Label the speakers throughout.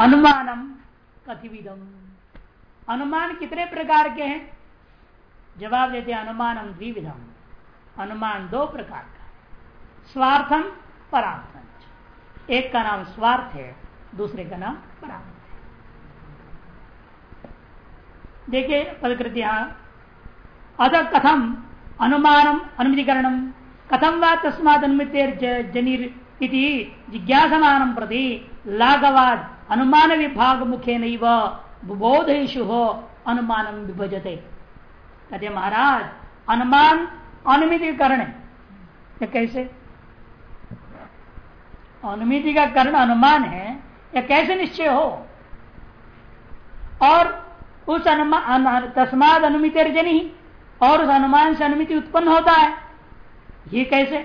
Speaker 1: अनुमानम कथिविदम। अनुमान कितने प्रकार के हैं? जवाब देते हैं, अनुमानम द्विविधम। अनुमान दो प्रकार का स्वार्थम, परार्थम। एक का नाम स्वार्थ है, दूसरे का नाम परार्थ है। देखिए, पदकृति अतः कथम, अनुमानम, अनुमतिकरणम। कथम व तस्मात अनुमित जनिर जिज्ञासमान प्रति, लाघवाद अनुमान विभाग मुखे नहीं नोधेशु हो, अनुमान विभजते। कहते महाराज, अनुमान अनुमिति करण है कैसे? अनुमिति का कर्ण अनुमान है, या कैसे निश्चय हो? और उस अनुमान तस्माद अनुमित ही और उस अनुमान से अनुमिति उत्पन्न होता है। ये कैसे?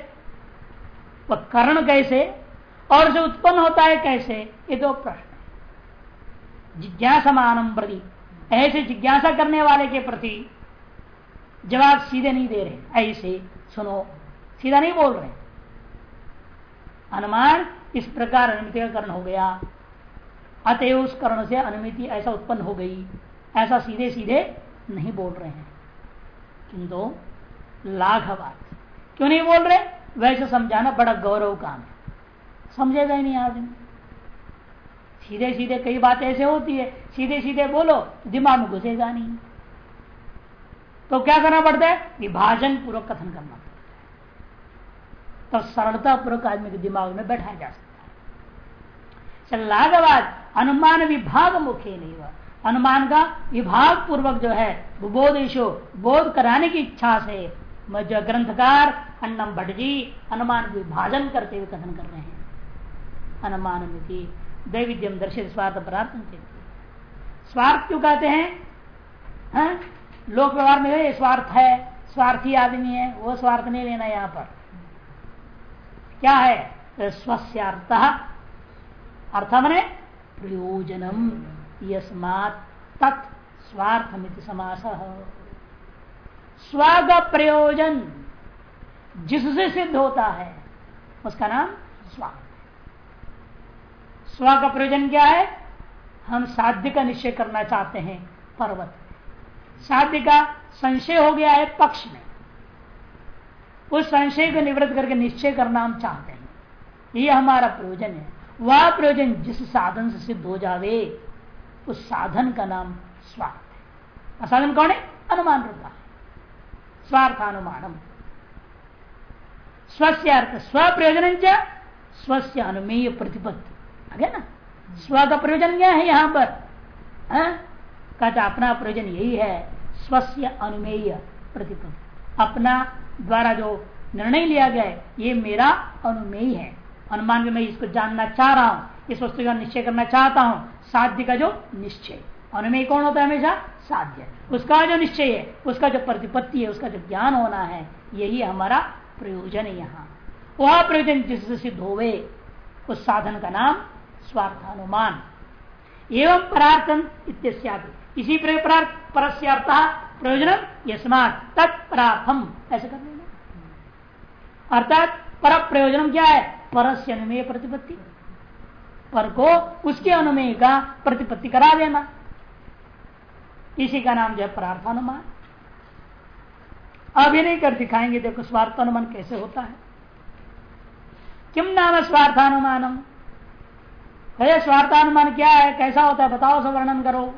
Speaker 1: वह कर्ण कैसे, और उसे उत्पन्न होता है कैसे? ये दो प्रश्न। जिज्ञासा मानम प्रति। ऐसे जिज्ञासा करने वाले के प्रति जवाब सीधे नहीं दे रहे। ऐसे, सुनो, सीधा नहीं बोल रहे। अनुमान इस प्रकार अनुमिति का कर्ण हो गया। अतएव उस कर्ण से अनुमिति ऐसा उत्पन्न हो गई। ऐसा सीधे सीधे नहीं बोल रहे हैं। किंतु लाघवात। क्यों नहीं बोल रहे? वैसे समझाना बड़ा गौरव काम है। समझेगा ही नहीं आदमी। सीधे सीधे कई बातें ऐसे होती है। सीधे सीधे बोलो, दिमाग में घुसेगा नहीं। तो क्या करना पड़ता है? विभाजन पूर्वक कथन करना पड़ता है। तो सरलता पूर्वक आदमी के दिमाग में बैठाया जा सकता है। लाघवाद अनुमान विभाग मुख्य नहीं हुआ अनुमान का विभाग पूर्वक जो है बोधेशो बोध कराने की इच्छा से जो ग्रंथकार अन्नम भट्ट जी अनुमान विभाजन करते हुए कथन कर रहे हैं। अनुमान दैविद्यम दर्शित स्वार्थ प्रार्थन स्वार्थ क्यों कहते हैं, है? लोक व्यवहार में ये स्वार्थ है, स्वार्थी आदमी है, वो स्वार्थ नहीं लेना यहाँ पर। क्या है? तो अर्थ मने प्रयोजनम, यस्मात् तत् समास। स्व का प्रयोजन, जिससे सिद्ध होता है, उसका नाम स्वार्थ। स्व का प्रयोजन क्या है? हम साध्य का निश्चय करना चाहते हैं, पर्वत। साध्य का संशय हो गया है पक्ष में। उस संशय को निवृत्त करके निश्चय करना हम चाहते हैं। ये हमारा प्रयोजन है। वह प्रयोजन जिस साधन से सिद्ध हो जावे, उस साधन का नाम स्वार्थ है। साधन कौन है? अनुमान रूपा। है स्वार्थानुमानम। स्वस्य अर्थ, स्व प्रयोजन स्वस्य अनुमेय प्रतिपत्ति। आगे ना? स्व का प्रयोजन क्या है यहाँ पर? हाँ? कहता अपना प्रयोजन यही है, स्वस्य अनुमेय प्रतिपत्ति अपना द्वारा जो निर्णय लिया गया है, ये मेरा अनुमेय है। अनुमान में मैं इसको जानना चाह रहा हूँ, इस वस्तु का निश्चय करना चाहता हूँ, साध्य का जो निश्चय। अनुमेय कौन होता है हमेशा? साध्य। उसका जो निश्चय है, उसका जो प्रतिपत्ति है, उसका जो ज्ञान होना है, यही हमारा प्रयोजन है यहाँ। वह प्रयोजन जिससे सिद्ध होवे, उस साधन का नाम स्वार्थानुमान। एवं परार्थन इत्यादि इसी प्रकार परस्थ प्रयोजन यस्मात तत्परार्थम ऐसे कर लेना अर्थात पर प्रयोजन क्या है? परस्य अनुमेय प्रतिपत्ति। पर को उसके अनुमेय का प्रतिपत्ति करा देना। इसी का नाम जो है प्रार्थानुमान। अभी नहीं कर दिखाएँगे, देखो स्वार्थानुमान कैसे होता है। किम नाम स्वार्थानुमानम? अरे, स्वार्थानुमान क्या है? कैसा होता है? बताओ, सब वर्णन करो।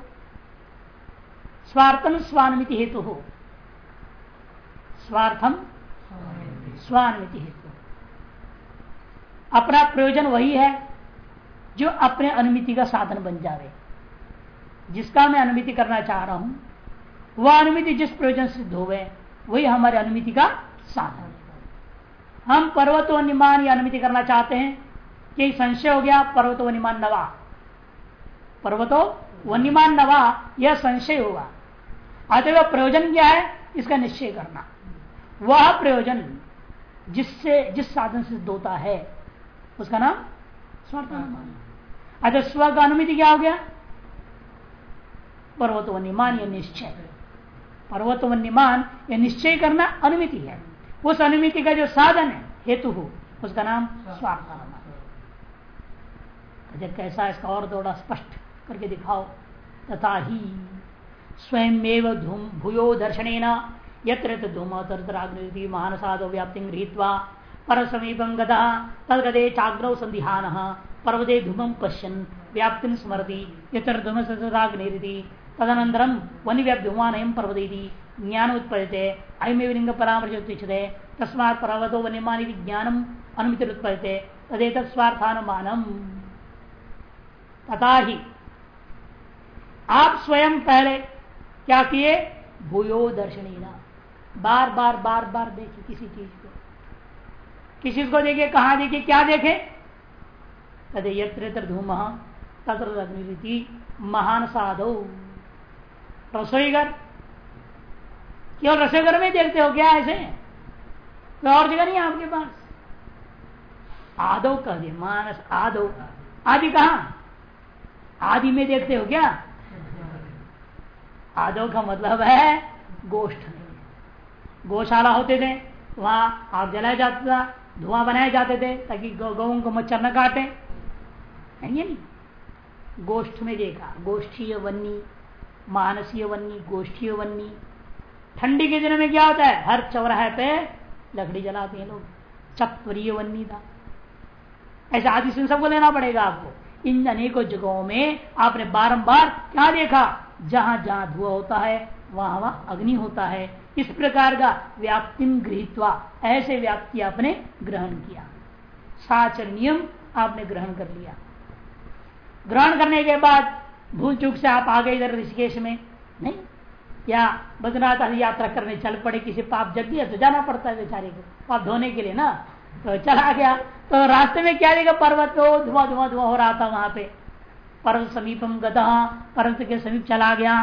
Speaker 1: स्वार्थम स्वान्मिति हेतु। हो स्वार्थम स्वान्मिति हेतु। अपना प्रयोजन वही है जो अपने अनुमिति का साधन बन जावे। जिसका मैं अनुमिति करना चाह रहा हूँ, वह अनुमिति जिस प्रयोजन सिद्ध गए वही हमारे अनुमिति का साधन हम पर्वत निमान या अनुमिति करना चाहते हैं कि संशय हो गया, पर्वत वनिमान नवा। पर्वतो वनिमान नवा, यह संशय होगा। अतः प्रयोजन क्या है? इसका निश्चय करना। वह प्रयोजन जिससे, जिस साधन से होता है, उसका नाम स्वार्थानुमान। अच्छा स्व का अनुमिति क्या हो गया? पर्वत वन्यमान या निश्चय। पर्वत वन्यमान या निश्चय करना अनुमिति है। उस अनुमिति का जो साधन है, हेतु हो, उसका नाम स्वार्थानुमान। अच्छा कैसा इसका और थोड़ा स्पष्ट करके दिखाओ। तथा ही स्वयं धूम भूयो दर्शन यत्र धूम तर्तराग्नि महानसादो व्याप्ति गृहीत्वा पर समीपम गदा तदगदे चाग्नौ संदिहान पर्वते धूमम पश्यन, व्याप्ति स्मरती, यत्र धूम वन व्याप्युमान पर्वत ज्ञान उत्पद्यते अयमे लिंग परामर्शे तस्मात् पर्वतो वन्यमानी ज्ञानम अनुमित उत्पद्यते तदेत स्वार्थानुमानम। तथा ही। आप स्वयं पहले क्या किए? भूयो दर्शनी ना बार बार बार बार देखे किसी चीज़ को। किसी को देखे कहा देखे क्या देखे? कदे यत्र धूम, तत्र अग्निति महान साधो। रसोईघर। केवल रसोईघर में देखते हो क्या ऐसे? कोई और जगह नहीं आपके पास? आदो कह दिए, मानस आदो। आदि कहा? आदि में देखते हो क्या? आदो का मतलब है गोष्ठ में गौशाला होते थे, वहाँ आग जलाया जाता था, धुआँ बनाए जाते थे, ताकि गौ को मच्छर न काटे। है नहीं? गोष्ठ में देखा, गोष्ठीय वन्नी, मानसीय वन्नी, गोष्ठीय वन्नी। ठंडी के दिनों में क्या होता है? हर चौराहे पे लकड़ी जलाते हैं लोग। चतवरीय वन्नी था। ऐसे आदि से सबको लेना पड़ेगा आपको। इन अनेकों जगहों में आपने बारंबार क्या देखा? जहाँ जहाँ धुआँ होता है, वहाँ वहाँ अग्नि होता है। इस प्रकार का व्याप्ति गृहित्वा, ऐसे व्याप्ति आपने ग्रहण किया। साचर नियम आपने ग्रहण कर लिया। ग्रहण करने के बाद भूल चूक से आप आ गए इधर ऋषिकेश में। नहीं, या बद्रनाथ यात्रा करने चल पड़े, किसी पाप जग दिया तो जाना पड़ता है बेचारे को। पाप धोने के लिए ना? तो चला गया। तो रास्ते में क्या देगा पर्वत तो धुआँ धुआँ धुआँ हो रहा था वहाँ पे? पर्वत समीपम गदा पर्वत के समीप चला गया।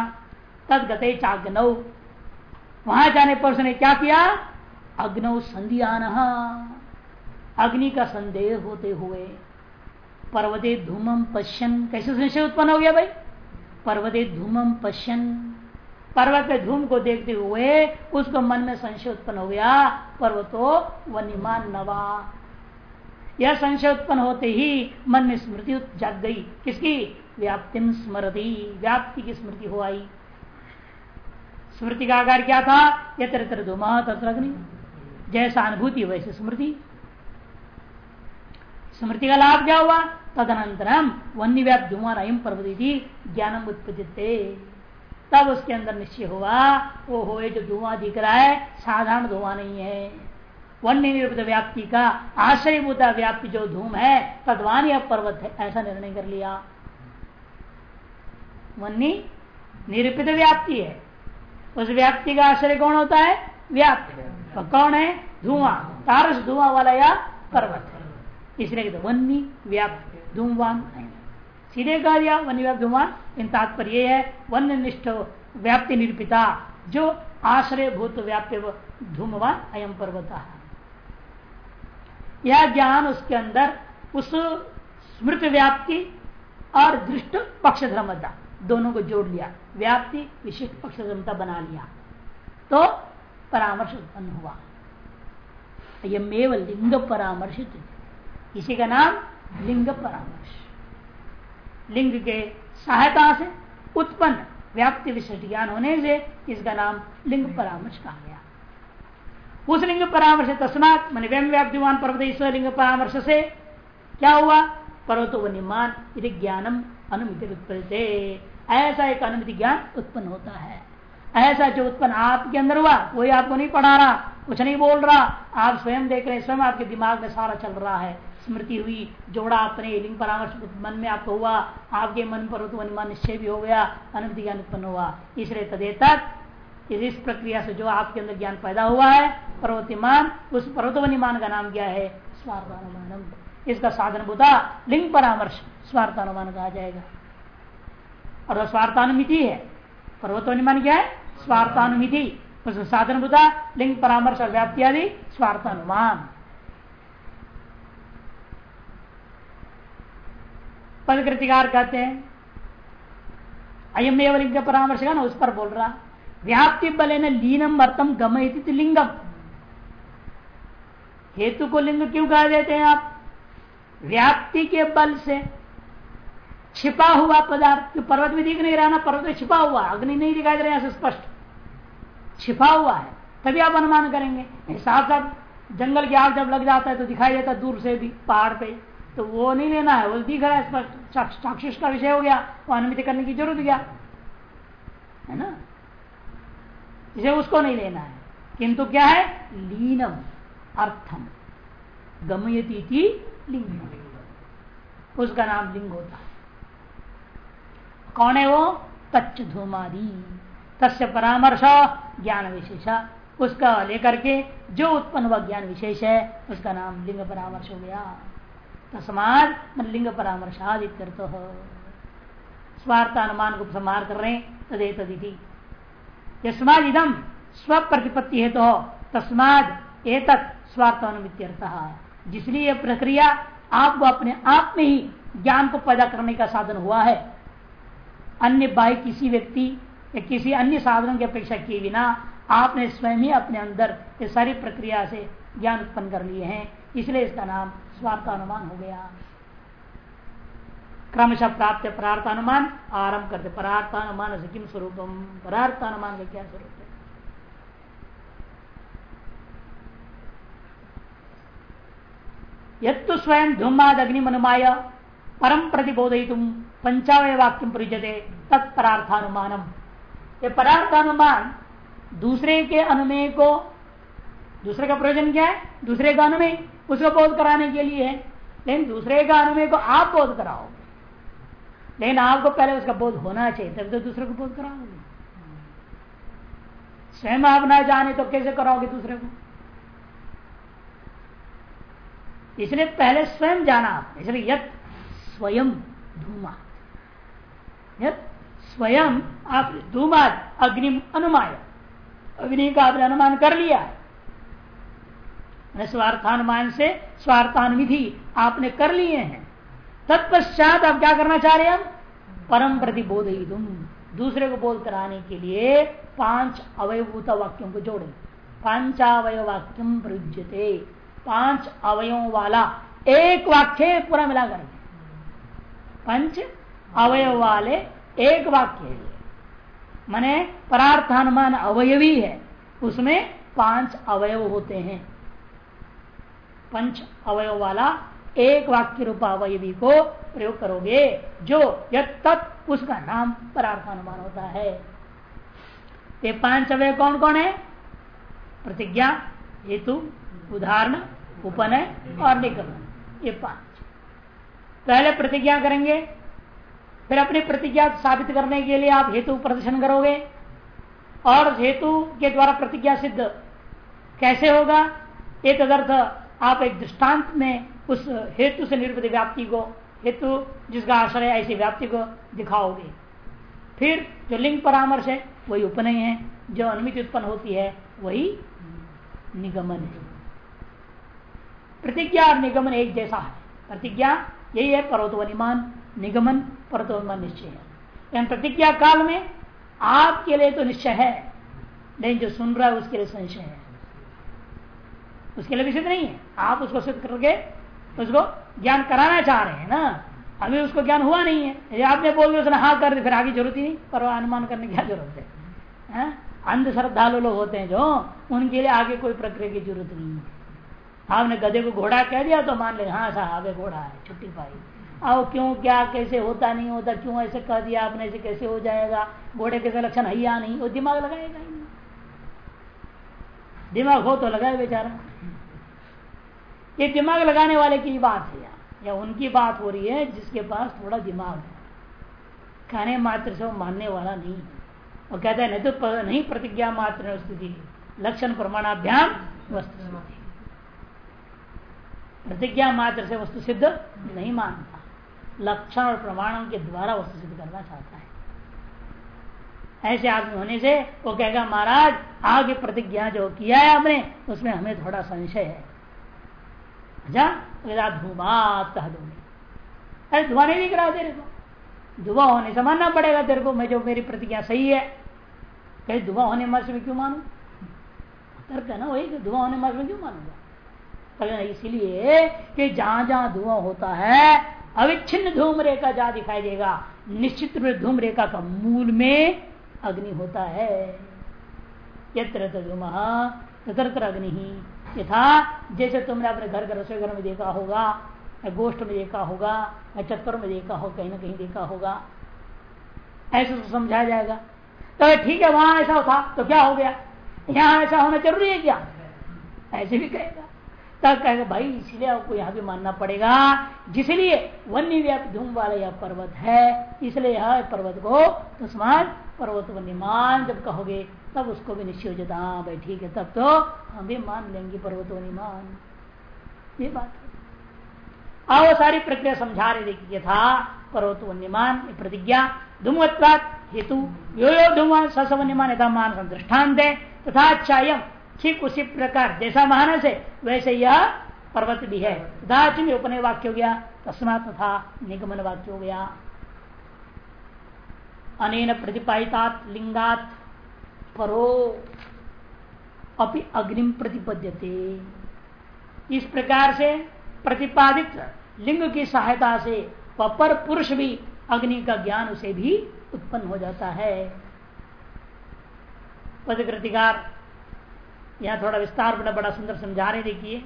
Speaker 1: तद गते चाग्नौ। वहाँ जाने पर उसने क्या किया? अग्नौ संध्यान। अग्नि का संदेह होते हुए पर्वते धूमम पश्यन। कैसे संशय उत्पन्न हो गया भाई? पर्वते धूमम पश्यन। पर्वत के धूम को देखते हुए उसको मन में संशय उत्पन्न हो गया। पर्वतो वनिमान नवा यह संशय उत्पन्न होते ही मन में स्मृति जग गई। किसकी? व्याप्ति स्मृति व्याप्ति की स्मृति हो आई। स्मृति का आकार क्या था? यत्र धूमा तत्र अग्नि। जैसा अनुभूति, वैसे स्मृति। स्मृति का लाभ क्या हुआ? तदनंतरम वन्य व्याप धुआँ अयम पर्वती ज्ञानम उत्पत्ति तब उसके अंदर निश्चय हुआ वो हो जो धुआँ दिख रहा है, साधारण धुआँ नहीं है। वन्य निरूपित व्याप्ति का आश्रयभूता व्याप्ति जो धूम है, तद्वान यह पर्वत है। ऐसा निर्णय कर लिया। वन्य निरूपित व्याप्ति है। उस व्याप्ति का आश्रय कौन होता है? व्याप्ति तो कौन है? धुआँ। तारस धुआँ वाला या पर्वत है। इसलिए वन्य व्याप्ति धूमवान सीधे कह दिया वन व्याप्त धूमवान। इन तात्पर्य है वन्य निष्ठ व्याप्ति निरूपिता, जो आश्रय भूत व्याप्य धूमवान अयम पर्वत। यह ज्ञान उसके अंदर, उस स्मृत व्याप्ति और दृष्ट पक्ष धर्मता दोनों को जोड़ लिया। व्याप्ति, विशिष्ट पक्ष धर्मता बना लिया। तो परामर्श उत्पन्न हुआ। यमेव लिंग परामर्शित। इसी का नाम लिंग परामर्श। लिंग के सहायता से उत्पन्न व्याप्ति विशिष्ट ज्ञान होने से इसका नाम लिंग परामर्श कहा गया। उस लिंग परामर्श तस्मात, मन व्यम व्याप्तिमान पर्वत ईश्वर लिंग परामर्श से क्या हुआ? पर्वतो वन्यमान यदि ज्ञानम अनुमिति उत्पन्न ऐसा एक अनुमिति ज्ञान उत्पन्न होता है। ऐसा जो उत्पन्न आपके अंदर हुआ, कोई आपको नहीं पढ़ा रहा, कुछ नहीं बोल रहा, आप स्वयं देख रहे हैं, स्वयं आपके दिमाग में सारा चल रहा है। स्मृति हुई, जोड़ा अपने लिंग परामर्श मन में आपको हुआ, आपके मन पर अनुमान निश्चय भी हो गया, अनुमति ज्ञान उत्पन्न हुआ। इसलिए तदे तक इस प्रक्रिया से जो आपके अंदर ज्ञान पैदा हुआ है, पर्वतिमान, उस पर्वतवनिमान का नाम क्या है? स्वार्थानुमान इसका साधन बुता लिंग परामर्श, स्वार्थानुमान कहा जाएगा। और वह स्वार्थानुमिति है, पर्वतवनिमान क्या है? स्वार्थानुमिति। उस साधन बुता लिंग परामर्श और व्याप्ति आदि, स्वार्थानुमान। पद कृतिकार कहते हैं अयम एवं लिंग परामर्श का ना, उस पर बोल रहा। व्याप्ति बल न लीनम अर्थम गमयति लिंगम हेतु को लिंग क्यों कह देते हैं आप व्याप्ति के बल से छिपा हुआ पदार्थ पर्वत भी दिख नहीं रहा ना पर्वत में छिपा हुआ अग्नि नहीं दिखाई दे रहा है स्पष्ट छिपा हुआ है तभी आप अनुमान करेंगे साथ साथ जंगल की आग जब लग जाता है तो दिखाई देता दूर से भी पहाड़ पे तो वो नहीं लेना है वो दिख रहा है स्पष्ट चाक्षुष का विषय हो गया वो अनुमति करने की ज़रूरत गया है ना इसे उसको नहीं लेना है। किंतु क्या है? लीनम, अर्थम। गमयती लिंग उसका नाम लिंग होता है। कौन है वो? तच्च धूमादि तस्य परामर्श, ज्ञान विशेष। उसका लेकर के जो उत्पन्न हुआ ज्ञान विशेष है, उसका नाम लिंग परामर्श हो गया। तस्मात लिंग परामर्शादित्यर्थ। स्वार्थानुमान को संहार कर रहे हैं तदे तदिति यस्माद इदम स्व प्रतिपत्ति हेतु तो तस्माद एक स्वार्थानुमित्यर्थ। जिसलिए यह प्रक्रिया आपको अपने आप में ही ज्ञान को पैदा करने का साधन हुआ है। अन्य बाह्य किसी व्यक्ति या किसी अन्य साधनों की अपेक्षा किए बिना आपने स्वयं ही अपने अंदर ये सारी प्रक्रिया से ज्ञान उत्पन्न कर लिए हैं। इसलिए इसका नाम स्वार्थानुमान हो गया। क्रमशः प्राप्त परार्थानुमान आरंभ करते। परार्थानुमान से किम स्वरूपम? परार्थानुमान का क्या स्वरूप है? यत्तु स्वयं धूमाद अग्निमनुमाय परम प्रतिबोधित पंचावय वाक्य परिचते तत्परार्थानुमानम ये परार्थानुमान दूसरे के अनुमेय को, दूसरे का प्रयोजन क्या है? दूसरे का अनुमेय उसको बोध कराने के लिए है। लेकिन दूसरे का अनुमेय को आप बोध कराओगे। लेकिन आपको पहले उसका बोध होना चाहिए, तभी तो दूसरे को बोध कराओगे। स्वयं आप ना जाने तो कैसे कराओगे दूसरे को? इसलिए पहले स्वयं जाना इसलिए यद स्वयं धूमा यद स्वयं आप धूमा अग्नि अनुमाय। अग्नि का आपने अनुमान कर लिया स्वार्थानुमान से, स्वार्थानुविधि आपने कर लिए हैं। तत्पश्चात आप क्या करना चाह रहे हैं? परम प्रतिबोध तुम दूसरे को बोध कराने के लिए पाँच अवयभूत वाक्यों को जोड़े। पांचावय वाक्यम प्रयुज्यते। पाँच अवयों वाला एक वाक्य पूरा मिला कर। पंच अवयव वाले एक वाक्य माने परार्थानुमान अवयवी है। उसमें पाँच अवयव होते हैं। पंच अवयव वाला एक वाक्य रूप अवयवी को प्रयोग करोगे, जो तत् उसका नाम परार्थानुमान होता है। ये पाँच अवय कौन कौन है? प्रतिज्ञा, हेतु, उदाहरण, उपनय और निगमन। ये पाँच। पहले प्रतिज्ञा करेंगे, फिर अपनी प्रतिज्ञा साबित करने के लिए आप हेतु प्रदर्शन करोगे। और हेतु के द्वारा प्रतिज्ञा सिद्ध कैसे होगा? एक तदर्थ आप एक दृष्टांत में उस हेतु से निरूपित व्याप्ति को, हेतु जिसका आश्रय ऐसी व्याप्ति को दिखाओगे। फिर जो लिंग परामर्श है, वही उपनय है, जो अनुमित उत्पन्न होती है, वही निगमन है। प्रतिज्ञा और निगमन एक जैसा है। प्रतिज्ञा यही है पर्वतवनिमान निगमन पर्वतवनिमान निश्चय है। प्रतिज्ञा काल में आपके लिए तो निश्चय है, लेकिन जो सुन रहा है, उसके लिए संशय है। उसके लिए भी सिद्ध नहीं है। आप उसको सिद्ध करके उसको ज्ञान कराना चाह रहे हैं ना। अभी उसको ज्ञान हुआ नहीं है। यदि आपने बोल दिया उसने हाँ कर दी फिर आगे ज़रूरत ही नहीं। पर अनुमान करने की क्या ज़रूरत है, अंध श्रद्धालु लोग होते हैं जो उनके लिए आगे कोई प्रक्रिया की ज़रूरत नहीं है। आपने गधे को घोड़ा कह दिया तो मान ले हाँ साहब घोड़ा है छुट्टी पाई। आओ क्यों क्या कैसे होता नहीं होता क्यों ऐसे कह दिया आपने ऐसे कैसे हो जाएगा? घोड़े के लक्षण है या नहीं? वो दिमाग लगाएगा ही दिमाग हो तो लगाए बेचारा। ये दिमाग लगाने वाले की बात है या उनकी बात हो रही है जिसके पास थोड़ा दिमाग है। कहने मात्र से वो मानने वाला नहीं है। वो कहता है, नहीं तो नहीं प्रतिज्ञा मात्र स्थिति। लक्षण प्रमाणाभ्याम वस्तु प्रतिज्ञा मात्र से वस्तु सिद्ध नहीं मानता। लक्षण और प्रमाणों के द्वारा वस्तु सिद्ध करना चाहता है। ऐसे आदमी होने से वो कहेगा, महाराज, आगे प्रतिज्ञा जो किया है हमने उसमें हमें थोड़ा संशय है। धुआँ अरे धुआँ नहीं दिख रहा तेरे को। धुआँ होने से मानना पड़ेगा तेरे को, मैं जो मेरी प्रतिज्ञा सही है। कहीं, धुआँ होने मर्स में क्यों मानू? तर्क है ना वही धुआँ होने मर्स में क्यों मानूँगा? इसीलिए कि जहाँ जहाँ धुआँ होता है, अविच्छिन्न धूम रेखा जहाँ दिखाई देगा। निश्चित रूप धूम रेखा का मूल में अग्नि होता है। यत्र धूम तत्र अग्नि। यथा जैसे तुमने अपने घर के रसोई घर में देखा होगा, या गोष्ठ में देखा होगा, या चक्कर में देखा हो, कहीं ना कहीं देखा होगा। ऐसे तो समझाया जाएगा। तो ठीक है, वहाँ ऐसा था तो क्या हो गया? यहाँ ऐसा होना ज़रूरी है क्या? ऐसे भी कहेगा। तब कहेगा, भाई, इसलिए आपको यहाँ भी मानना पड़ेगा। जिसलिए वन्य व्याप धूम वाला यह पर्वत है, इसलिए यह पर्वत को तस्मान पर्वत वन्यमान जब कहोगे तब उसको भी निश्चय हो जाता हाँ भाई ठीक है, तब तो हम भी मान लेंगे, पर्वत वन्यमान ये बात अब सारी प्रक्रिया समझा रहे, देखिए था पर्वत वन्यमान प्रतिज्ञा, धूमत्वात हेतु, यो यो धूमान ससवन्यमान यथा मान दृष्टांत है तथा चायम ठीक उसी प्रकार, जैसा मानस है, वैसे यह पर्वत भी है। दाचुन उपनय वाक्य हो गया, तस्मात तथा निगमन वाक्य हो गया। अनेन प्रतिपादितात लिंगात परो। अपि अग्निम प्रतिपद्यते। इस प्रकार से प्रतिपादित लिंग की सहायता से पर पुरुष भी अग्नि का ज्ञान उसे भी उत्पन्न हो जाता है। पदकृतिकार, यहाँ थोड़ा विस्तार बड़ा बड़ा सुंदर समझा रहे देखिए।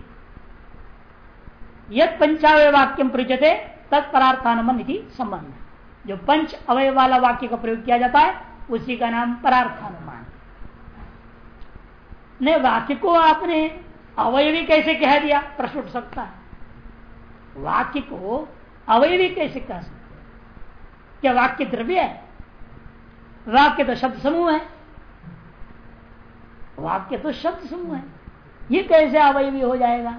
Speaker 1: यद पंचावय वाक्यम प्रयुजते तत्परार्थानुमान संबंध जो पंच अवय वाला वाक्य का प्रयोग किया जाता है, उसी का नाम परार्थानुमान। ने वाक्य को आपने अवयवी कैसे कह दिया? प्रश्न उठ सकता है। वाक्य को अवयवी कैसे कह सकते क्या वाक्य द्रव्य है? वाक्य तो शब्द समूह है। वाक्य तो शब्द समूह है। ये कैसे अवयवी हो जाएगा?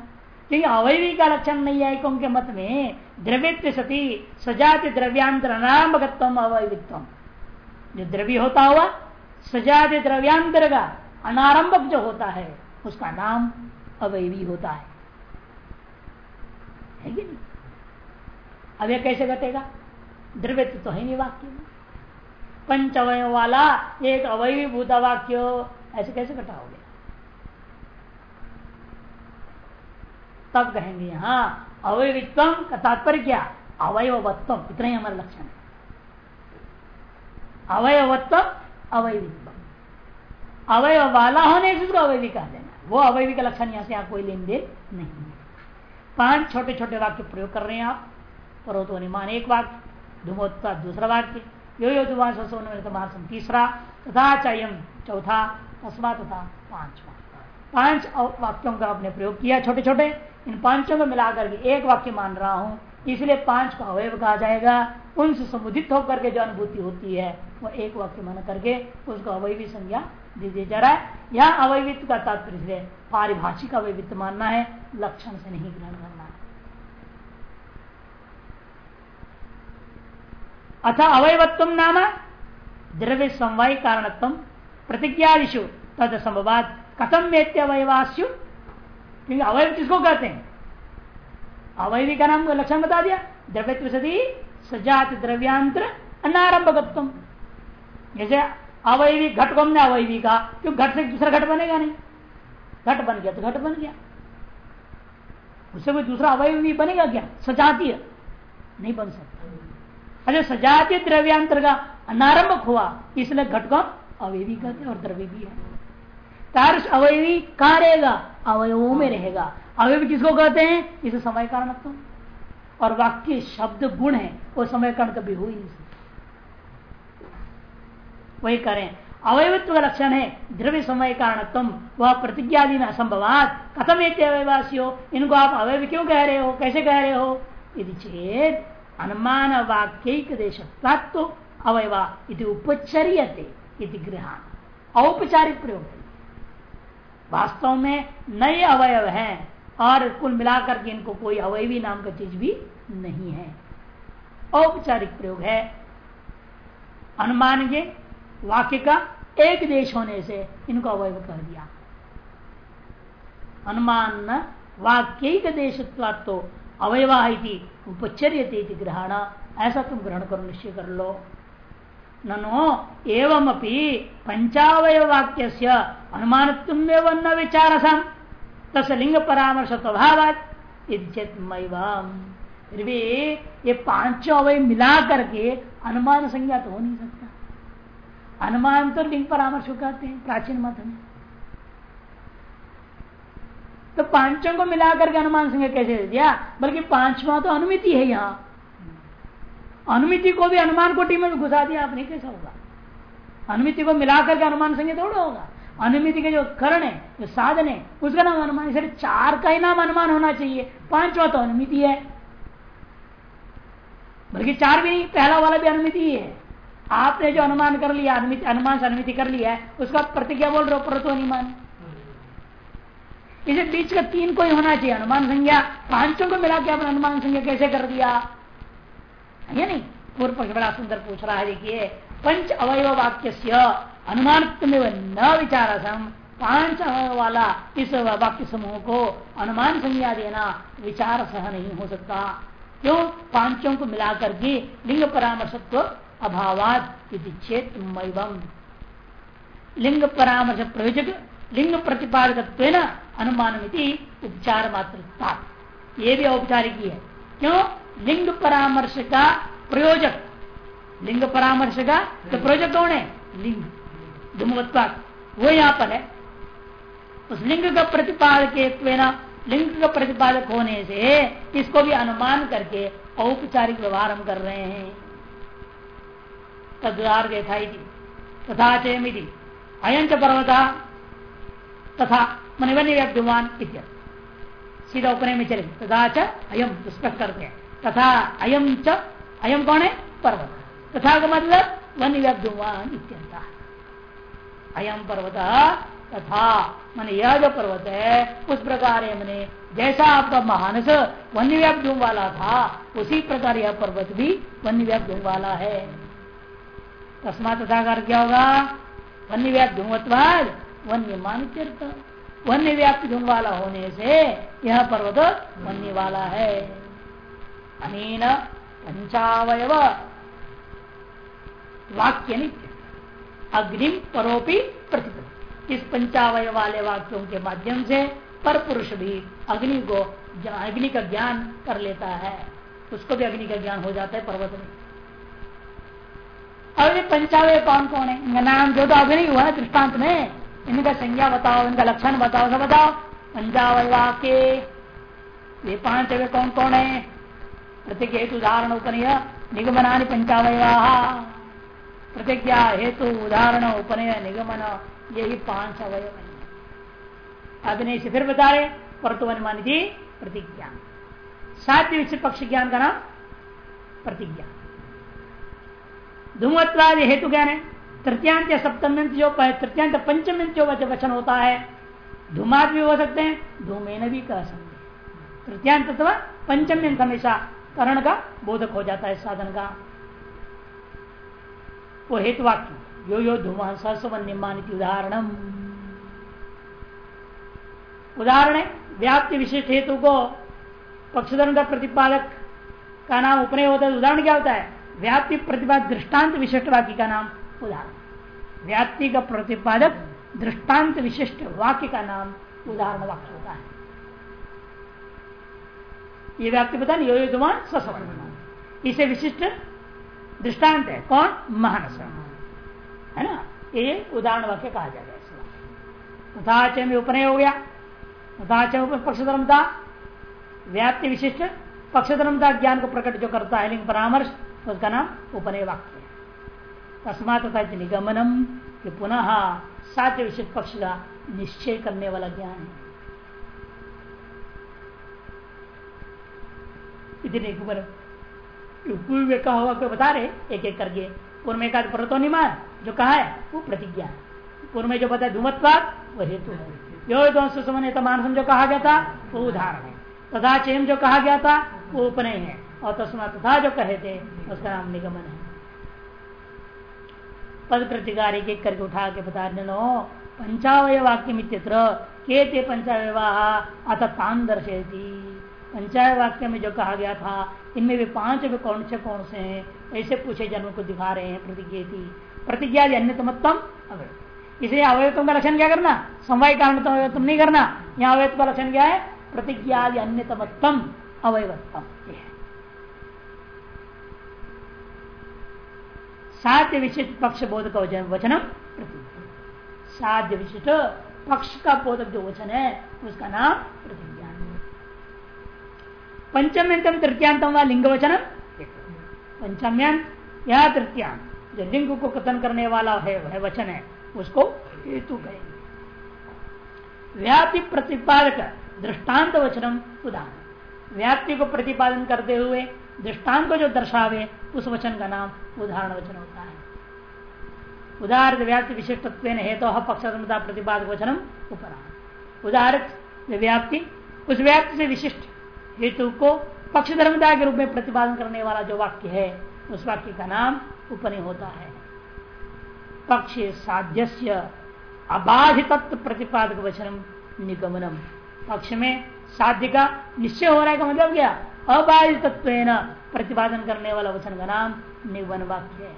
Speaker 1: क्योंकि अवयवी का लक्षण नहीं है के मत में द्रव्य सती सजाति द्रव्यांतर अनारंभकत्व अवयवित्व जो द्रव्य होता हुआ, सजाति द्रव्यांतर का अनारंभक जो होता है, उसका नाम अवयवी होता है। है कि नहीं? अब यह कैसे घटेगा? द्रव्य तो है नहीं वाक्य में। पंच अवय वाला एक अवयवी भूता वाक्य, ऐसे कैसे घटाओगे? तब कहेंगे यहाँ, अवयवित्व का तात्पर्य क्या? अवयवत्व। इतना ही हमारा लक्षण है। अवयवत्व, अवयवित्व। अवयव वाला होने से उसको अवयवी कह देना। वो अवयवी का लक्षण यहाँ से आप कोई लेन देन नहीं पाँच छोटे छोटे वाक्य प्रयोग कर रहे हैं आप। पर्वतो निमान एक वाक्य धूमोत्ता दूसरा वाक्य यो यो दुवास तीसरा, तथा चयम चौथा तस्मा तथा पांचवा। पाँच वाक्यों का आपने प्रयोग किया छोटे छोटे इन पाँचों को मिलाकर के एक वाक्य मान रहा हूँ। इसलिए पाँच को अवयव कहा जाएगा। उनसे समुदित होकर के जो अनुभूति होती है, वो एक वाक्य मान करके उसको अवयवी संज्ञा दिया जा रहा है। यह अवयवित्व का तात्पर्य पारिभाषिक अवयवित्व मानना है, लक्षण से नहीं ग्रहण करना है। अथा अवयवत्व नाम द्रव्य समवाय कारणत्व प्रतिज्ञादिशु तद संभवाद कथम मेत्य अवयवास्यु क्योंकि अवयव किसको कहते हैं? अवयवी का नाम लक्षण बता दिया। द्रव्य सदी सजात द्रव्यांतर अनारंभकत्व जैसे अवयवी घट को हमने अवयवी का क्यों घट से दूसरा घट बनेगा नहीं? घट बन गया तो घट बन गया। उससे कोई दूसरा अवयवी बनेगा क्या? सजातीय। नहीं बन सकता। अच्छा सजातीय द्रव्यांतर का अनारंभक हुआ इसलिए घट को अवयवी कहते और द्रव्य भी है। तारस अवयवी कहा रहेगा? अवयवों में रहेगा। अवयवी किसको कहते हैं? इसे समय कारण और वाक्य शब्द गुण है, वो समय कारण कभी हो ही नहीं सकता। वही करें। अवयवित्व का लक्षण है, द्रव्य समय कारणत्म वह प्रतिज्ञादि में असंभवात। कथम एक अवयवासी इनको आप अवयव क्यों कह रहे हो? कैसे कह रहे हो? यदि चेत अनुमान वाक्य देश तो अवयवा उपचर्यते गृहान औपचारिक प्रयोग वास्तव में नए अवयव हैं और कुल मिलाकर के इनको कोई अवयवी नाम का चीज़ भी नहीं है। औपचारिक प्रयोग है। अनुमान के वाक्य का एक देश होने से इनको अवयव कर दिया। अनुमान वाक्य देश तो अवयवा उपचर्य ग्रहण। ऐसा तुम ग्रहण करो, निश्चय कर लो। ननो एवं पंचावय वाक्य से अनुमान न विचार तस लिंग परामर्श स्वभाव फिर भी ये पाँचों अवय मिला करके अनुमान संज्ञा तो हो नहीं सकता। अनुमान तो लिंग परामर्श कहते हैं, प्राचीन मत में तो पाँचों को मिलाकर के अनुमान संज्ञा कैसे दे दिया? बल्कि पांचवा तो अनुमिति है यहाँ। अनुमिति को भी अनुमान कोटि में घुसा दिया, आपने कैसा होगा? अनुमिति को मिलाकर के अनुमान संज्ञा थोड़ा होगा। अनुमिति के जो करण है, जो साधन है, उसका नाम अनुमान इसलिए चार का ही नाम अनुमान होना चाहिए। पांचवा तो अनुमिति है। बल्कि चार भी नहीं, पहला वाला भी अनुमिति ही है। आपने जो अनुमान कर लिया अनुमान से अनुमिति कर लिया है, उसका प्रतिज्ञा बोल रहे हो परतो अनुमान इसे बीच का तीन को ही होना चाहिए, अनुमान संज्ञा। पाँचों को मिला के आपने अनुमान संज्ञा कैसे कर दिया? ये नहीं? पूर्व पक्ष बड़ा सुंदर पूछ रहा है, देखिए, पंच अवयव वाक्य अनुमान न विचार पाँच अवय वाला इस वाक्य समूह को अनुमान संज्ञा देना विचार सह नहीं हो सकता। क्यों? पाँचों को मिलाकर के लिंग परामर्शत्व अभावाद क्षेत्र लिंग परामर्श प्रयोजक लिंग प्रतिपादक अनुमान उपचार मात्र ये भी औपचारिक ही है। क्यों? लिंग परामर्श का प्रयोजक। लिंग परामर्श का तो प्रयोजक कौन है? लिंग। धूमवत्वाद वो यहाँ पर है। उस लिंग का प्रतिपादक लिंग का प्रतिपादक होने से इसको भी अनुमान करके औपचारिक व्यवहार हम कर रहे हैं। तदार देखा तथा चयमिति अयंच पर्वता तथा मन व्याप्यमान सीधा उपनय में चले तथा च अयम स्पष्ट करते हैं तथा अयम च अयम कौन है पर्वत। तथा का मतलब वन व्याप्यमान अयम पर्वत तथा मन यह जो पर्वत। है उस प्रकार है मैंने जैसा आपका महानस वन्य व्याप वाला था, उसी प्रकार यह पर्वत भी वन्य व्याप्त वाला है। तस्मात तथा क्या होगा? वन्य व्याप्त वन्य मान वन्य व्याप्त वाला होने से यह पर्वत वन्य वाला है। अनेन पंचावय वाक्य नित्य। अग्निम परोपी प्रतिपद इस पंचावय वाले वाक्यों के माध्यम से पर पुरुष भी अग्नि को अग्नि का ज्ञान कर लेता है। उसको भी अग्नि का ज्ञान हो जाता है पर्वत में। अब ये पंचावय कौन कौन है इनका नाम जो तो अग्नि हुआ है दृष्टांत में इनका संज्ञा बताओ इनका लक्षण बताओ सब बताओ पंचावय वाक्य ये पाँच अवय कौन कौन है प्रत्येक हेतु उदाहरण उपनय निगमना पंचावय प्रतिज्ञा हेतु उदाहरण उपनय निगमन यही पाँच अवय अग्नि से फिर बता रहे परतुवन मान थी प्रतिज्ञा विषय पक्ष ज्ञान का नाम प्रतिज्ञा धूमत्वाद हेतु ज्ञान। है तृतीयांत या सप्तम्यंत जो तृतीयांत पंचम्यंत जो वचन होता है धूमात भी हो सकते हैं, धूमेन भी कह सकते हैं। तृतीयांत अथवा पंचम्यंत हमेशा करण का बोधक हो जाता है, साधन का। वो हेतु वाक्य यो यो सस्वन्यमानित उदाहरणम। उदाहरण है, व्याप्ति विशिष्ट हेतु को पक्षधर्म का प्रतिपादक का नाम उपनय होता है, उदाहरण क्या होता है? व्याप्ति प्रतिपाद दृष्टांत विशिष्ट वाक्य का नाम उदाहरण। व्याप्ति का प्रतिपादक दृष्टांत विशिष्ट वाक्य का नाम उदाहरण वाक्य होता है। ये व्याप्ति पता नहीं यो इसे विशिष्ट दृष्टांत है। कौन? महानस। है ना? ये उदाहरण वाक्य कहा जाएगा तथाच में उपनय हो गया। तथाच पक्ष धर्मता व्याप्ति विशिष्ट पक्ष धर्मता ज्ञान को प्रकट जो करता है, लिंग परामर्श। उसका नाम उपनय वाक्य तस्मात तथा निगमनम कि पुनः साध्य विशिष्ट पक्ष का निश्चय करने वाला ज्ञान है। इतने पूर्व में कहा हुआ बता रहे एक एक करके पूर्व में कहा जो कहा है, वो प्रतिज्ञा है। पूर्व में जो बताया धूमत्वाद वो हेतु है। जो समय मानसम जो कहा गया था, वो उदाहरण है। तथा चेम जो कहा गया था, वो उपनय है। और तस्मा तथा जो कहे थे, उसका नाम निगमन है। पद प्रतिकार एक करके उठा के बता नो, पंचावय वाक्य मित्र के ते पंचावयवाह अथ तान दर्शेती पंचाय वाक्य में जो कहा गया था, इनमें भी पाँच भी कौन से कौन से हैं? ऐसे पूछे जन्म को दिखा रहे हैं प्रतिज्ञा थी प्रतिज्ञा अन्य अन्यतमत्तम अवैध इसलिए अवैधत्व का लक्षण क्या करना? समवाय कारण तो अवैधत्म नहीं करना। यहाँ अवैध का लक्षण क्या है? प्रतिज्ञा अन्य अन्यतमत्तम अवैधत्तम साध्य विशिष्ट पक्ष बोधक वचनम साध्य विशिष्ट पक्ष का बोधक जो वचन है, उसका नाम प्रतिज्ञा पंचम्यंतम तृतीयांतम व लिंग वचनम पंचम्यंत, या तृतीयांत। जो लिंग को कथन करने वाला है, वह वचन है, उसको हेतु कहेंगे। व्याप्ति प्रतिपादक दृष्टांत वचनम उदाहरण। व्याप्ति को प्रतिपादन करते हुए दृष्टांत को जो दर्शावे, उस वचन का नाम उदाहरण वचन होता है। उदाहरण व्याप्ति विशिष्टत्व हेतु तो पक्ष प्रतिपादक वचनम उपरा उदाहरण व्याप्ति, उस व्याप्ति से विशिष्ट हेतु को पक्ष धर्मता के रूप में प्रतिपादन करने वाला जो वाक्य है, उस वाक्य का नाम उपनि होता है। पक्ष साध्य अबाधित प्रतिपादक वचनम निगमनम। पक्ष में साध्य का निश्चय हो रहा है का मतलब क्या? अबाधित तत्व प्रतिपादन करने वाला वचन का नाम निगमन वाक्य है।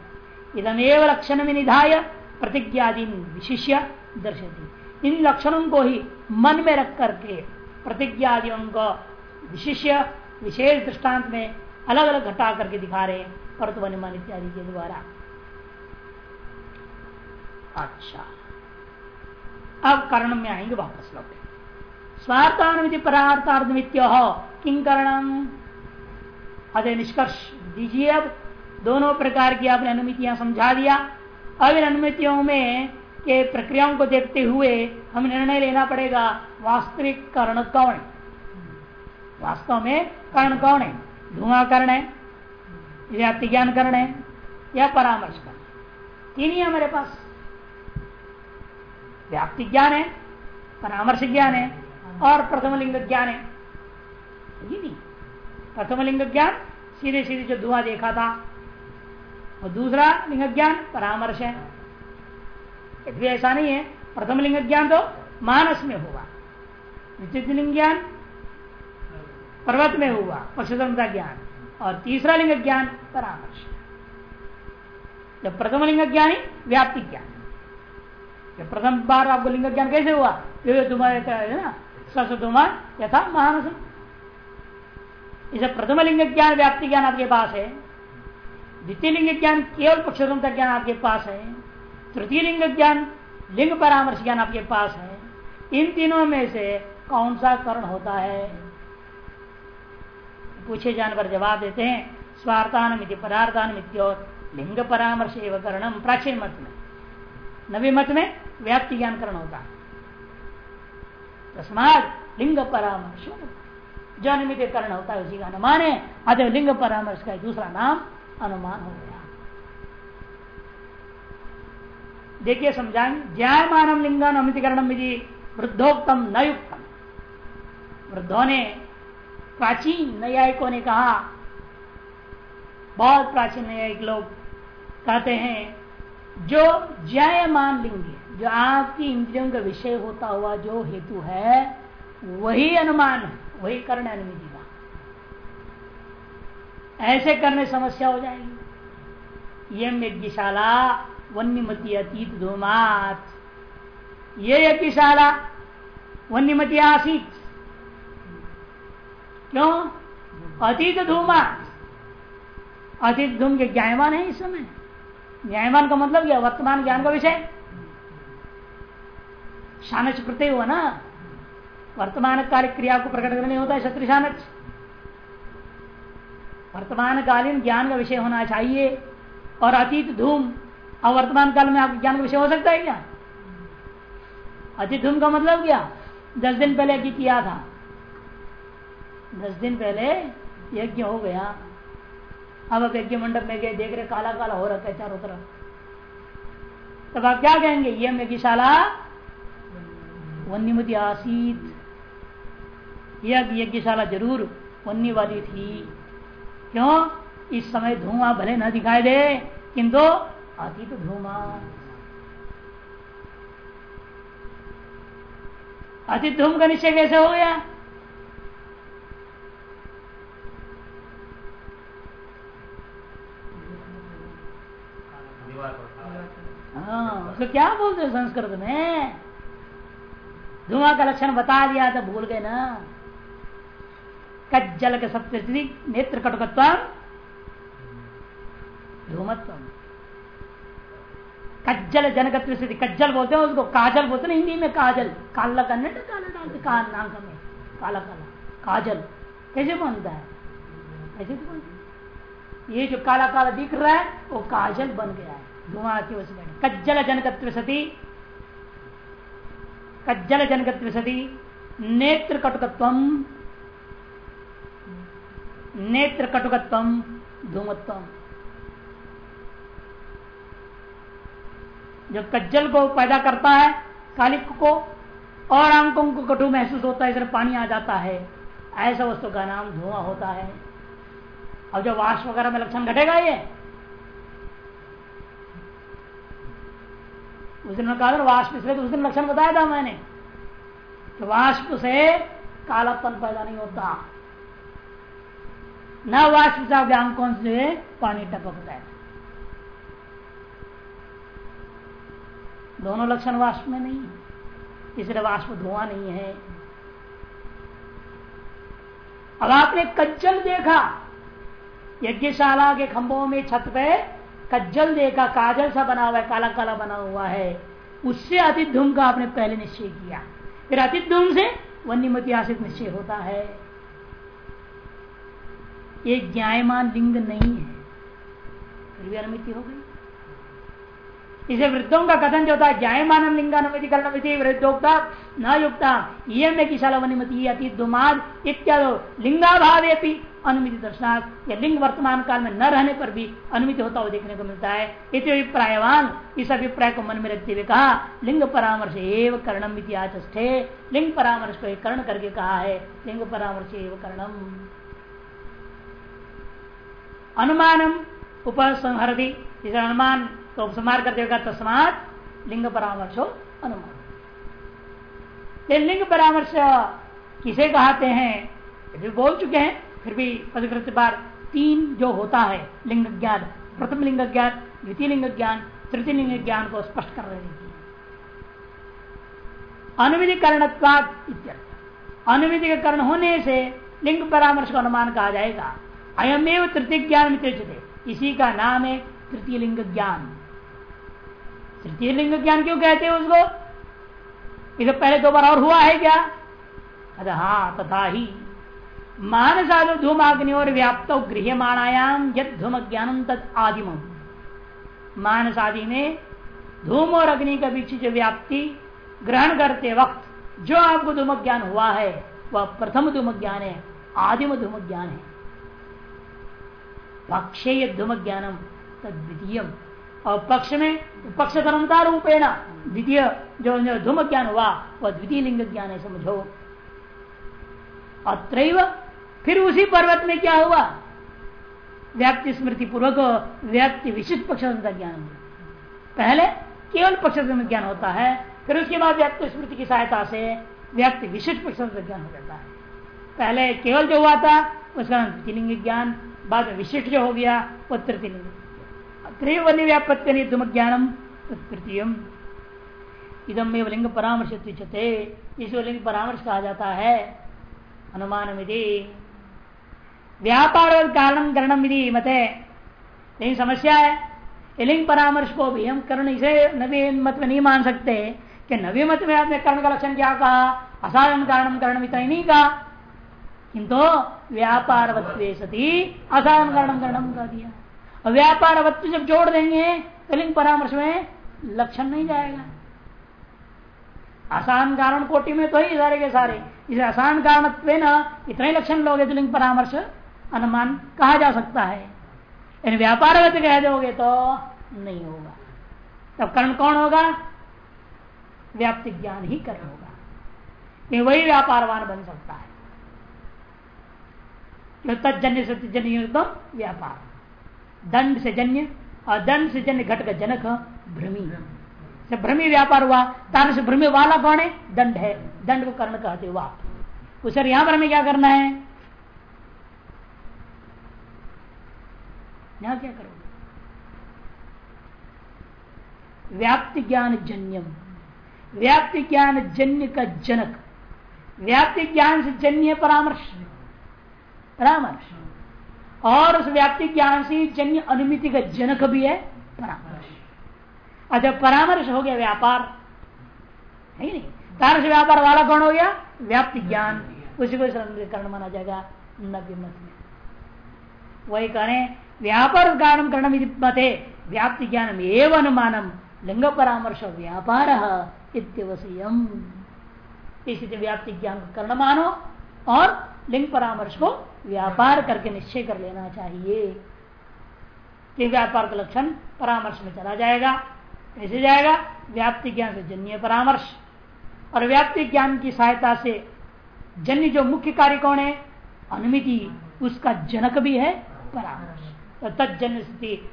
Speaker 1: इदमेव लक्षण में निधाय प्रतिज्ञादि विशिष्य दर्शती इन लक्षणों को ही मन में रख करके प्रतिज्ञादियों को विशिष्य, विशेष दृष्टांत में अलग अलग घटा करके दिखा रहे हैं परतु इत्यादि के द्वारा। अच्छा। अब कर्ण में आएँगे वापस लौटे। स्वार्थानुमिति परार्थार्मित्य किंग करणम? अदय निष्कर्ष दीजिए अब। दोनों प्रकार की आपने अनुमितियाँ समझा दिया। अब इन अनुमितियों में के प्रक्रियाओं को देखते हुए हमें निर्णय लेना पड़ेगा, वास्तविक कर्ण कौन है? वास्तव में कर्ण कौन है? धुआँ कर्ण है व्याप्ति ज्ञान कर्ण है, या परामर्श कर्ण तीन ही हमारे पास। व्याप्ति ज्ञान है, परामर्श ज्ञान है, और प्रथम लिंग ज्ञान है। नहीं। प्रथम लिंग ज्ञान सीधे सीधे जो धुआँ देखा था। और दूसरा लिंग ज्ञान परामर्श है। ऐसा नहीं है प्रथम लिंग ज्ञान तो मानस में हुआ। द्वितीय लिंग ज्ञान पर्वत में हुआ पशुधर्मता ज्ञान और तीसरा लिंग ज्ञान परामर्श। जब प्रथम लिंग ज्ञान ही व्याप्ति ज्ञान जब प्रथम बार आपको लिंग ज्ञान कैसे हुआ? तुम्हारे ना? ससुमान यथा महानस इसे प्रथम लिंग ज्ञान व्याप्ति ज्ञान आपके पास है। द्वितीय लिंग ज्ञान केवल पक्षोत्तर ज्ञान आपके पास है। तृतीय लिंग ज्ञान लिंग परामर्श ज्ञान आपके पास है। इन तीनों में से कौन सा कर्ण होता है? पूछे जाने पर जवाब देते हैं स्वार्थान पदार्थान लिंग परामर्श एवं करणम प्राचीन मत में। नवी मत में व्याप्ति ज्ञान करण होता है। तस्मात लिंग परामर्श जो निमित्त करण होता है उसी का अनुमान है। अतः लिंग परामर्श का दूसरा नाम अनुमान हो गया। देखिए समझाएँगे ज्यायमान लिंगान अमितिकरण यदि वृद्धोक्तम न युक्तम। वृद्धों ने प्राचीन न्यायिकों ने कहा, बहुत प्राचीन न्यायिक लोग कहते हैं, जो ज्यायमान लिंग जो आपकी इंद्रियों का विषय होता हुआ जो हेतु है, वही अनुमान है। वही कर्ण अनुमति का। ऐसे करने समस्या हो जाएगी। यम यज्ञशाला वन्यमती अतीत धूमात। ये यज्ञशाला, वन्यमती आसित। क्यों? अतीत धूमा अतीत धूम के ज्ञायमान है इस समय। ज्ञायमान का मतलब क्या? वर्तमान ज्ञान का विषय? शानच प्रत्यय हुआ ना? वर्तमान काल क्रिया को प्रकट करने होता है शत्रु वर्तमान कालीन ज्ञान का विषय होना चाहिए और अतीत धूम। अब वर्तमान काल में आपके ज्ञान का विषय हो सकता है क्या? अतीत धूम का मतलब क्या? दस दिन पहले यज्ञ किया था। दस दिन पहले यज्ञ हो गया। अब आप यज्ञ मंडप में गए, देख रहे काला काला हो रखा है चारों तरफ़। तब आप क्या कहेंगे? ये यज्ञशाला वन्यमती आसीत। यह यज्ञशाला ज़रूर वन्य वाली थी। क्यों? इस समय धुआँ भले न दिखाई दे, किंतु आती तो धुआँ। अति धूम का निश्चय कैसे हो गया? हाँ उसको क्या बोलते संस्कृत में? धुआँ का लक्षण बता दिया तो भूल गए ना। कज्जल के सत्य नेत्र कटुकत्व धूमत्व। कज्जल जनकत्व स्थिति, कज्जल बोलते हैं उसको, काजल बोलते हैं हिंदी में काजल। काला काला का नाक में। काला काला। काजल। कैसे बनता है? कैसे तो बनता ये जो काला काला दिख रहा है, वो काजल बन गया है। धुआँ की वजह से कज्जल जनकत्व सती कज्जल जनकत्व सती नेत्र कटुकत्व नेत्र कटुकत्व धूमत्व जो कज्जल को पैदा करता है कालिक को, और आंकों को कटु महसूस होता है इसमें पानी आ जाता है। ऐसा वस्तु का नाम धुआँ होता है। अब जो वाष्प वगैरह में लक्षण घटेगा ये, उस दिन कहा वाष्प, इसलिए तो उस दिन लक्षण बताया था मैंने। तो वाष्प से कालापन पैदा नहीं होता। न वाष्प से आंकों से पानी टपकता है दोनों लक्षण वाष्प में नहीं है। इसलिए वाष्प धुआँ नहीं है। अब आपने कज्जल देखा, यज्ञशाला के खंभों में छत पे कज्जल देखा, काजल सा बना हुआ है, काला काला बना हुआ है। उससे अतिथ धूम का आपने पहले निश्चय किया। फिर अतिथ धूम से वन्यमति आशित निश्चय होता है। ये ज्ञायमान लिंग नहीं है। फिर भी अनुमति हो गई। इसे वृद्धों का कथन जो था ज्ञायमान लिंगानुमति करणमिति वृद्धोक्ता, न युक्ता, ये में किशालवनिमति अति दुमाद इत्यादि लिंगाभावे अनुमिति दर्शनार्थ या लिंग वर्तमान काल में न रहने पर भी अनुमिति होता हुआ देखने को मिलता है। इति अभिप्रायवान, इस अभिप्राय को मन में रखते हुए कहा, लिंग परामर्श एवं करणम इतिहाचे लिंग परामर्श को कर्ण करके कहा है, लिंग परामर्श एवं करणम। अनुमानम उपसंहरती। इसे अनुमान तो उपसमार कर देगा तस्मात लिंग परामर्श हो अनुमान लिंग परामर्श किसे कहते हैं भी बोल चुके हैं, फिर भी पदकृत बार तीन जो होता है लिंग ज्ञान प्रथम लिंग ज्ञान द्वितीय लिंग ज्ञान तृतीय लिंग ज्ञान को स्पष्ट कर रहे हैं। अनुविधिकरण अनुविधि के होने से लिंग परामर्श का अनुमान कहा जाएगा। अयमेव तृतीय ज्ञान इसी का नाम है तृतीय लिंग ज्ञान। तृतीय लिंग ज्ञान क्यों कहते हैं उसको? इसे पहले दो बार और हुआ है क्या? अरे हाँ तथा ही। मानसाधु धूमाग्नि और व्याप्त गृहमाणायाम यद धूम ज्ञान तद आदिम मानस आदि में धूम और अग्नि का बीच जो व्याप्ति ग्रहण करते वक्त जो आपको धूम ज्ञान हुआ है, वह प्रथम धूम ज्ञान है, आदिम धूम ज्ञान है। पक्षेय धूम ज्ञानम तद द्वितीय और पक्ष में, पक्ष धर्मता रूपेण द्वितीय जो धूम ज्ञान हुआ, वह द्वितीय लिंग ज्ञान है, समझो। अत्र फिर उसी पर्वत में क्या हुआ? व्याप्ति स्मृति पूर्वक व्याप्ति विशिष्ट पक्ष ज्ञान। पहले केवल पक्ष ज्ञान होता है, फिर उसके बाद व्याप्ति स्मृति की सहायता से व्याप्ति विशिष्ट पक्ष ज्ञान हो जाता है। पहले केवल जो हुआ था, उसका द्वितीय ज्ञान बाद में विशिष्ट जो हो गया वो तृतीय लिंग त्रिवन्य व्यापत्य निधुम ज्ञानम तृतीय इदम में लिंग परामर्श इसको लिंग परामर्श कहा जाता है। अनुमान विधि व्यापार कारण करणम विधि मते। लेकिन समस्या है। लिंग परामर्श को भी हम कर्ण इसे नवी मत में नहीं मान सकते, कि नवी मत में आपने कर्ण का लक्षण क्या कहा? असाधारण कारण करण इतना ही नहीं कहा। किंतु व्यापार सती असाधारण कारण करणम कह दिया व्यापार वत्व जब जोड़ देंगे तो लिंग परामर्श में लक्षण नहीं जाएगा। आसान कारण कोटि में तो ही सारे के सारे। इसे आसान कारण इतना लक्षण लोगे तो लिंग परामर्श अनुमान कहा जा सकता है। इन व्यापार वत्व कह दोगे तो नहीं होगा। तब कर्ण कौन होगा? व्याप्ति ज्ञान ही कर्ण होगा। वही व्यापारवान बन सकता है। तजन्य सत्यजन्य तो व्यापार। दंड से जन्य, और दंड से जन्य घट का जनक भ्रमी। से भ्रमी व्यापार हुआ तार से भ्रमी वाला कौन है? दंड है। दंड को कर्ण कहते हुआ उसे यहाँ पर हमें क्या करना है? यहाँ क्या करोगे? व्याप्ति ज्ञान जन्यम। व्याप्ति ज्ञान जन्य का जनक। व्याप्ति ज्ञान से जन्य परामर्श। परामर्श। और उस व्याप्ति ज्ञान से जन्य अनुमिति का जनक भी है, परामर्श। अच्छा परामर्श हो गया व्यापार, है नहीं? कारण व्यापार वाला कौन हो गया? व्याप्ति ज्ञान। उसी को कर्ण माना जाएगा, नव्य मत में। वही करें, व्यापार कारण कर्ण मते, व्याप्ति ज्ञान एवं अनुमानम, लिंग परामर्श व्यापार इत्यवश्यम इसी व्याप्ति ज्ञान कर्ण मानो और लिंग परामर्श को व्यापार करके निश्चय कर लेना चाहिए। कि व्यापार का लक्षण परामर्श में चला जाएगा। कैसे जाएगा? व्याप्ति ज्ञान से जन्य परामर्श। और व्याप्ति ज्ञान की सहायता से जन्य जो मुख्य कार्य कौन है? अनुमिति। उसका जनक भी है, परामर्श। तो स्थिति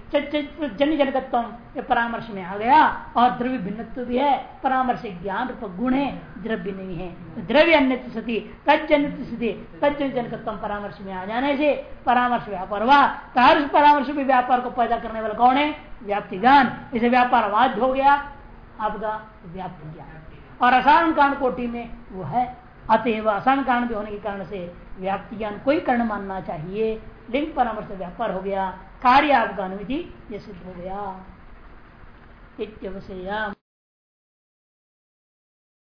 Speaker 1: जन्य जनकत्व परामर्श में आ गया। और द्रव्य भिन्नत्व भी है। परामर्श ज्ञान रूप गुण है, द्रव्य नहीं है। द्रव्य अन्य स्थिति तजन्य स्थिति तजन जनकत्व परामर्श में आ जाने से परामर्श व्यापार हुआ। तो परामर्श भी व्यापार को पैदा करने वाला कौन है? व्याप्ति ज्ञान इसे व्यापार वाद्य हो गया। आपका व्याप्ति ज्ञान। और असारण कारण कोटि में वो है। अतएव असारण कारण भी होने के कारण से व्याप्ति ज्ञान कोई कर्ण मानना चाहिए। लिंग परामर्श व्यापार हो गया कार्य आपका अनुमति ये सिद्ध हो गया।